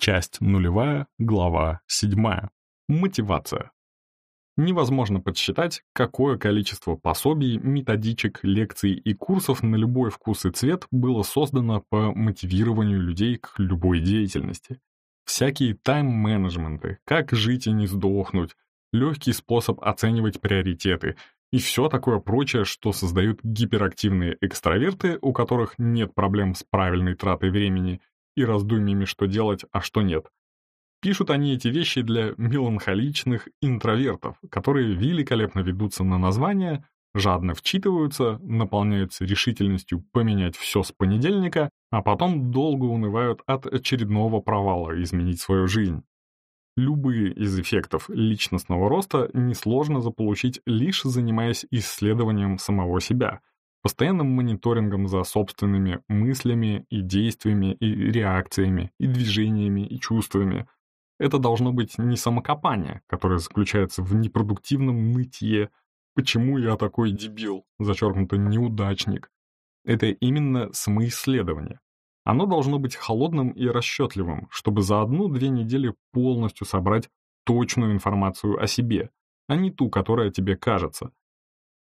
Часть нулевая, глава седьмая. Мотивация. Невозможно подсчитать, какое количество пособий, методичек, лекций и курсов на любой вкус и цвет было создано по мотивированию людей к любой деятельности. Всякие тайм-менеджменты, как жить и не сдохнуть, легкий способ оценивать приоритеты и все такое прочее, что создают гиперактивные экстраверты, у которых нет проблем с правильной тратой времени и раздумьями, что делать, а что нет. Пишут они эти вещи для меланхоличных интровертов, которые великолепно ведутся на название, жадно вчитываются, наполняются решительностью поменять все с понедельника, а потом долго унывают от очередного провала изменить свою жизнь. Любые из эффектов личностного роста несложно заполучить, лишь занимаясь исследованием самого себя, постоянным мониторингом за собственными мыслями и действиями и реакциями, и движениями, и чувствами. Это должно быть не самокопание, которое заключается в непродуктивном нытье «почему я такой дебил», зачеркнуто «неудачник». Это именно самоисследование. Оно должно быть холодным и расчетливым, чтобы за одну-две недели полностью собрать точную информацию о себе, а не ту, которая тебе кажется.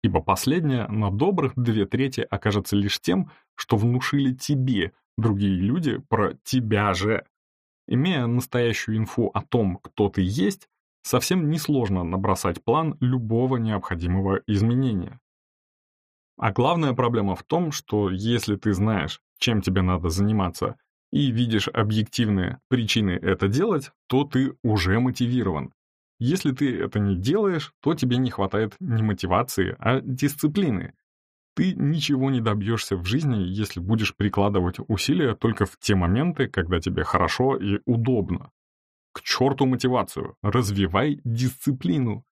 Ибо последняя на добрых две трети окажется лишь тем, что внушили тебе другие люди про тебя же. Имея настоящую инфу о том, кто ты есть, совсем несложно набросать план любого необходимого изменения. А главная проблема в том, что если ты знаешь, чем тебе надо заниматься, и видишь объективные причины это делать, то ты уже мотивирован. Если ты это не делаешь, то тебе не хватает не мотивации, а дисциплины. Ты ничего не добьешься в жизни, если будешь прикладывать усилия только в те моменты, когда тебе хорошо и удобно. К черту мотивацию, развивай дисциплину.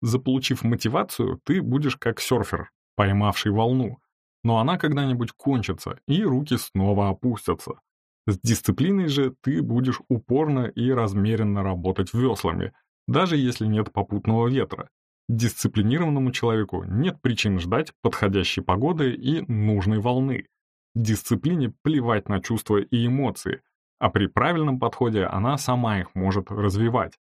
Заполучив мотивацию, ты будешь как серфер, поймавший волну, но она когда-нибудь кончится, и руки снова опустятся. С дисциплиной же ты будешь упорно и размеренно работать веслами, даже если нет попутного ветра. Дисциплинированному человеку нет причин ждать подходящей погоды и нужной волны. Дисциплине плевать на чувства и эмоции, а при правильном подходе она сама их может развивать.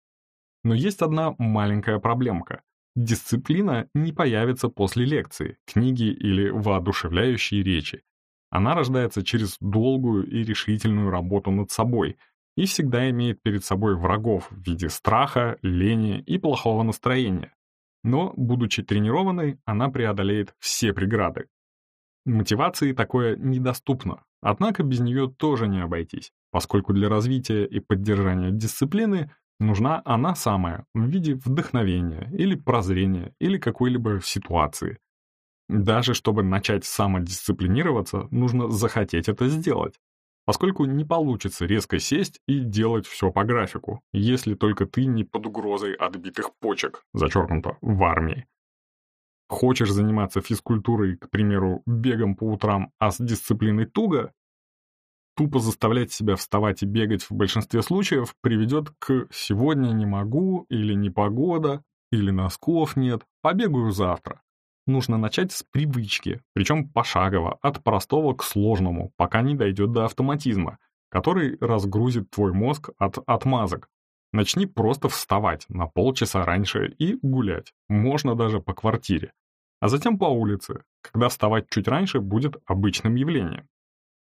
Но есть одна маленькая проблемка. Дисциплина не появится после лекции, книги или воодушевляющей речи. Она рождается через долгую и решительную работу над собой и всегда имеет перед собой врагов в виде страха, лени и плохого настроения. Но, будучи тренированной, она преодолеет все преграды. Мотивации такое недоступно, однако без нее тоже не обойтись, поскольку для развития и поддержания дисциплины Нужна она самая, в виде вдохновения или прозрения или какой-либо ситуации. Даже чтобы начать самодисциплинироваться, нужно захотеть это сделать. Поскольку не получится резко сесть и делать все по графику, если только ты не под угрозой отбитых почек, зачеркнуто, в армии. Хочешь заниматься физкультурой, к примеру, бегом по утрам, а с дисциплиной туго, тупо заставлять себя вставать и бегать в большинстве случаев приведет к «сегодня не могу» или «непогода» или «носков нет», «побегаю завтра». Нужно начать с привычки, причем пошагово, от простого к сложному, пока не дойдет до автоматизма, который разгрузит твой мозг от отмазок. Начни просто вставать на полчаса раньше и гулять, можно даже по квартире. А затем по улице, когда вставать чуть раньше будет обычным явлением.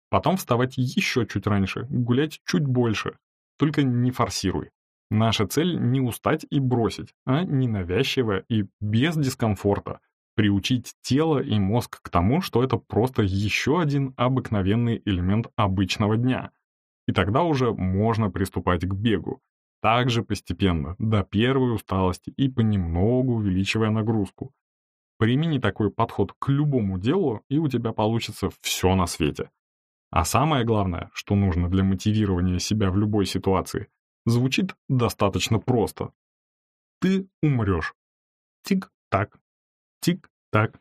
Потом вставать еще чуть раньше, гулять чуть больше. Только не форсируй. Наша цель не устать и бросить, а ненавязчиво и без дискомфорта приучить тело и мозг к тому, что это просто еще один обыкновенный элемент обычного дня. И тогда уже можно приступать к бегу. Также постепенно, до первой усталости и понемногу увеличивая нагрузку. Примени такой подход к любому делу, и у тебя получится все на свете. А самое главное, что нужно для мотивирования себя в любой ситуации, звучит достаточно просто. Ты умрешь. Тик-так, тик-так.